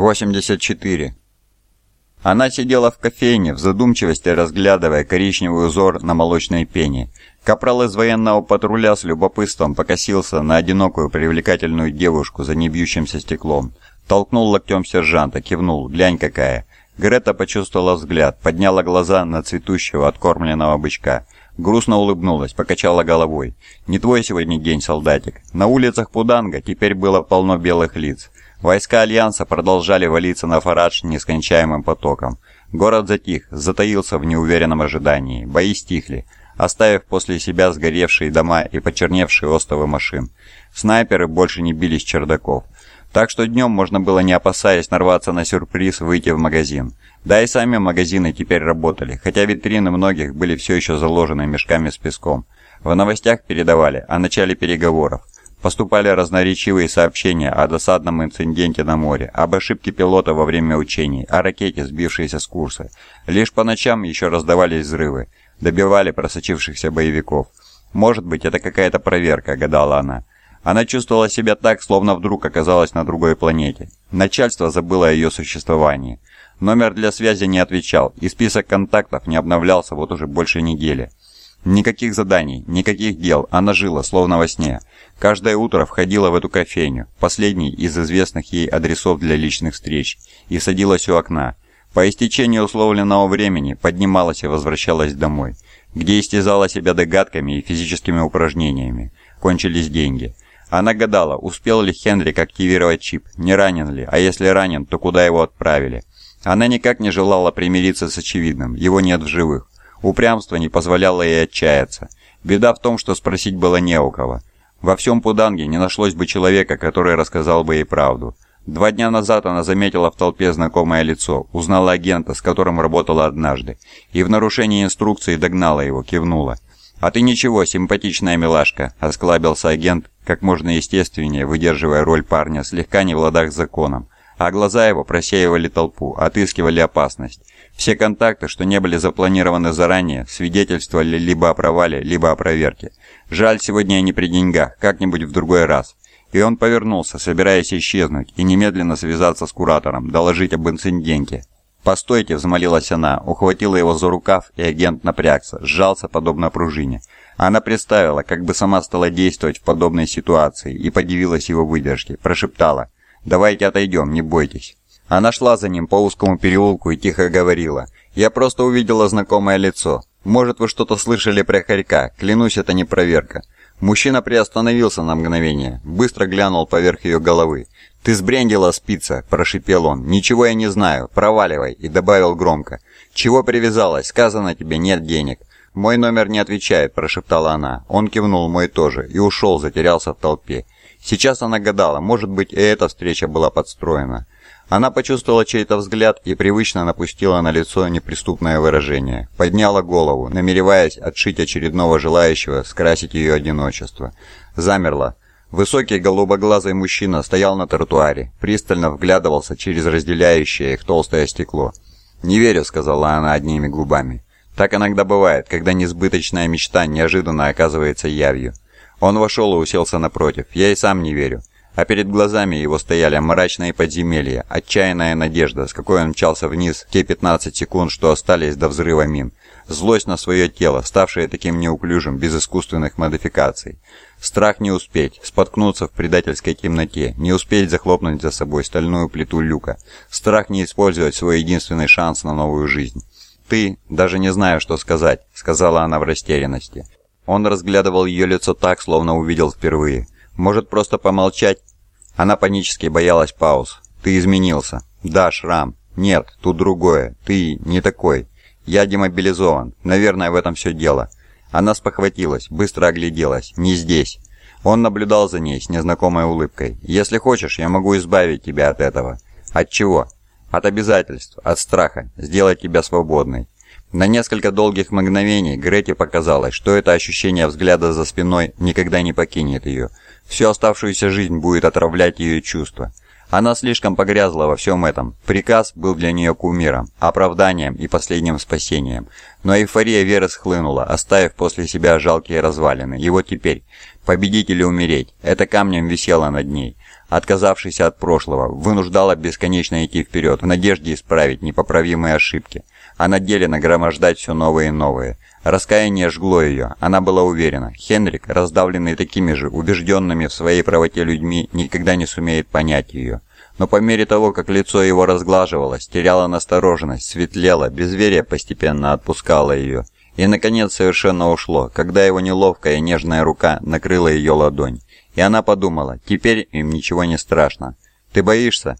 84. Она сидела в кофейне, в задумчивости разглядывая коричневый узор на молочной пене. Капрал из военного патруля с любопытством покосился на одинокую привлекательную девушку за небьющимся стеклом. Толкнул локтем сержанта, кивнул, глянь какая. Грета почувствовала взгляд, подняла глаза на цветущего откормленного бычка. Грустно улыбнулась, покачала головой. «Не твой сегодня день, солдатик. На улицах Пуданга теперь было полно белых лиц. Войска Альянса продолжали валиться на Фарадж нескончаемым потоком. Город затих, затаился в неуверенном ожидании. Бои стихли, оставив после себя сгоревшие дома и почерневшие остовы машин. Снайперы больше не бились чердаков. Так что днем можно было, не опасаясь нарваться на сюрприз, выйти в магазин. Да и сами магазины теперь работали, хотя витрины многих были все еще заложены мешками с песком. В новостях передавали о начале переговоров. Поступали разноречивые сообщения о досадном инциденте на море, об ошибке пилота во время учений, о ракете, сбившейся с курса. Лишь по ночам еще раздавались взрывы, добивали просочившихся боевиков. «Может быть, это какая-то проверка», — гадала она. Она чувствовала себя так, словно вдруг оказалась на другой планете. Начальство забыло о ее существовании. Номер для связи не отвечал, и список контактов не обновлялся вот уже больше недели. Никаких заданий, никаких дел, она жила, словно во сне. Каждое утро входила в эту кофейню, последний из известных ей адресов для личных встреч, и садилась у окна. По истечении условленного времени поднималась и возвращалась домой, где истязала себя догадками и физическими упражнениями. Кончились деньги. Она гадала, успел ли Хендрик активировать чип, не ранен ли, а если ранен, то куда его отправили. Она никак не желала примириться с очевидным, его нет в живых. Упрямство не позволяло ей отчаяться. Беда в том, что спросить было не у кого. Во всем Пуданге не нашлось бы человека, который рассказал бы ей правду. Два дня назад она заметила в толпе знакомое лицо, узнала агента, с которым работала однажды, и в нарушении инструкции догнала его, кивнула. «А ты ничего, симпатичная милашка», – осклабился агент, как можно естественнее, выдерживая роль парня, слегка не в ладах с законом. А глаза его просеивали толпу, отыскивали опасность. Все контакты, что не были запланированы заранее, свидетельствовали либо о провале, либо о проверке. Жаль, сегодня я не при деньгах, как-нибудь в другой раз. И он повернулся, собираясь исчезнуть, и немедленно связаться с куратором, доложить об инциденте. «Постойте», — взмолилась она, ухватила его за рукав, и агент напрягся, сжался подобно пружине. Она представила, как бы сама стала действовать в подобной ситуации, и подивилась его выдержке, прошептала «Давайте отойдем, не бойтесь». Она шла за ним по узкому переулку и тихо говорила. «Я просто увидела знакомое лицо. Может, вы что-то слышали про хорька? Клянусь, это не проверка». Мужчина приостановился на мгновение, быстро глянул поверх ее головы. «Ты сбрендила спица», – прошипел он. «Ничего я не знаю. Проваливай», – и добавил громко. «Чего привязалась? Сказано тебе, нет денег». «Мой номер не отвечает», – прошептала она. Он кивнул, мой тоже, и ушел, затерялся в толпе. Сейчас она гадала, может быть, и эта встреча была подстроена. Она почувствовала чей-то взгляд и привычно напустила на лицо неприступное выражение. Подняла голову, намереваясь отшить очередного желающего скрасить ее одиночество. Замерла. Высокий голубоглазый мужчина стоял на тротуаре, пристально вглядывался через разделяющее их толстое стекло. «Не верю», — сказала она одними губами. «Так иногда бывает, когда несбыточная мечта неожиданно оказывается явью». Он вошел и уселся напротив. «Я и сам не верю а перед глазами его стояли мрачные подземелья, отчаянная надежда, с какой он мчался вниз те 15 секунд, что остались до взрыва мин, злость на свое тело, ставшее таким неуклюжим, без искусственных модификаций, страх не успеть, споткнуться в предательской темноте, не успеть захлопнуть за собой стальную плиту люка, страх не использовать свой единственный шанс на новую жизнь. «Ты, даже не знаю, что сказать», — сказала она в растерянности. Он разглядывал ее лицо так, словно увидел впервые — может, просто помолчать?» Она панически боялась пауз. «Ты изменился». «Да, шрам». «Нет, тут другое. Ты не такой. Я демобилизован. Наверное, в этом все дело». Она спохватилась, быстро огляделась. «Не здесь». Он наблюдал за ней с незнакомой улыбкой. «Если хочешь, я могу избавить тебя от этого». «От чего?» «От обязательств, от страха, сделать тебя свободной». На несколько долгих мгновений Грете показалось, что это ощущение взгляда за спиной никогда не покинет ее. Всю оставшуюся жизнь будет отравлять ее чувства. Она слишком погрязла во всем этом. Приказ был для нее кумиром, оправданием и последним спасением. Но эйфория веры схлынула, оставив после себя жалкие развалины. И вот теперь, победить или умереть, это камнем висело над ней. отказавшийся от прошлого, вынуждала бесконечно идти вперед, в надежде исправить непоправимые ошибки, а на деле нагромождать все новые и новые. Раскаяние жгло ее, она была уверена. Хенрик, раздавленный такими же убежденными в своей правоте людьми, никогда не сумеет понять ее. Но по мере того, как лицо его разглаживалось, теряло настороженность, светлело, безверие постепенно отпускало ее. И, наконец, совершенно ушло, когда его неловкая и нежная рука накрыла ее ладонь. И она подумала, теперь им ничего не страшно. «Ты боишься?»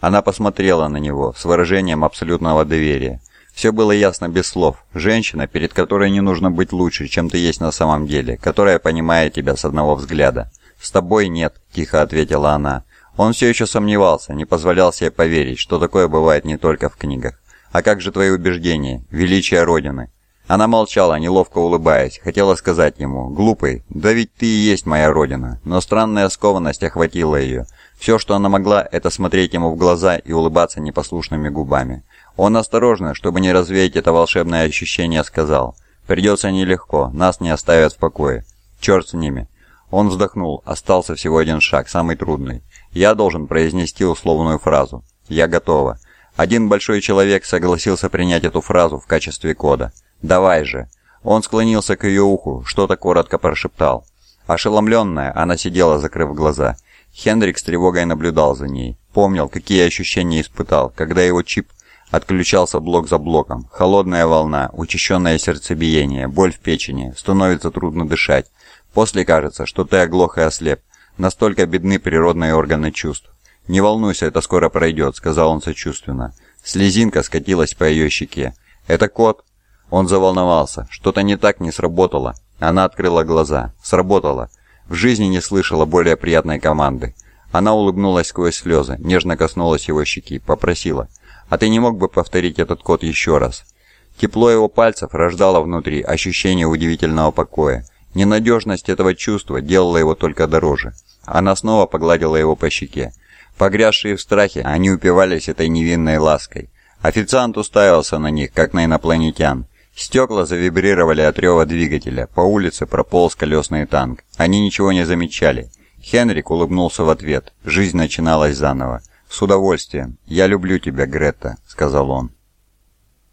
Она посмотрела на него с выражением абсолютного доверия. Все было ясно без слов. Женщина, перед которой не нужно быть лучше, чем ты есть на самом деле, которая понимает тебя с одного взгляда. «С тобой нет», – тихо ответила она. Он все еще сомневался, не позволял себе поверить, что такое бывает не только в книгах. «А как же твои убеждения? Величие Родины?» Она молчала, неловко улыбаясь, хотела сказать ему, «Глупый, да ведь ты и есть моя родина». Но странная скованность охватила ее. Все, что она могла, это смотреть ему в глаза и улыбаться непослушными губами. Он осторожно, чтобы не развеять это волшебное ощущение, сказал «Придется нелегко, нас не оставят в покое. Черт с ними». Он вздохнул, остался всего один шаг, самый трудный. Я должен произнести условную фразу. «Я готова». Один большой человек согласился принять эту фразу в качестве кода. «Давай же». Он склонился к ее уху, что-то коротко прошептал. Ошеломленная, она сидела, закрыв глаза. Хендрик с тревогой наблюдал за ней. Помнил, какие ощущения испытал, когда его чип Отключался блок за блоком. Холодная волна, учащенное сердцебиение, боль в печени, становится трудно дышать. После кажется, что ты оглох и ослеп. Настолько бедны природные органы чувств. «Не волнуйся, это скоро пройдет», — сказал он сочувственно. Слезинка скатилась по ее щеке. «Это кот?» Он заволновался. Что-то не так не сработало. Она открыла глаза. Сработало. В жизни не слышала более приятной команды. Она улыбнулась сквозь слезы, нежно коснулась его щеки, попросила. А ты не мог бы повторить этот код еще раз?» Тепло его пальцев рождало внутри ощущение удивительного покоя. Ненадежность этого чувства делала его только дороже. Она снова погладила его по щеке. Погрязшие в страхе, они упивались этой невинной лаской. Официант уставился на них, как на инопланетян. Стекла завибрировали от рева двигателя, по улице прополз колесный танк. Они ничего не замечали. Хенрик улыбнулся в ответ. Жизнь начиналась заново. «С удовольствием. Я люблю тебя, Грета», — сказал он.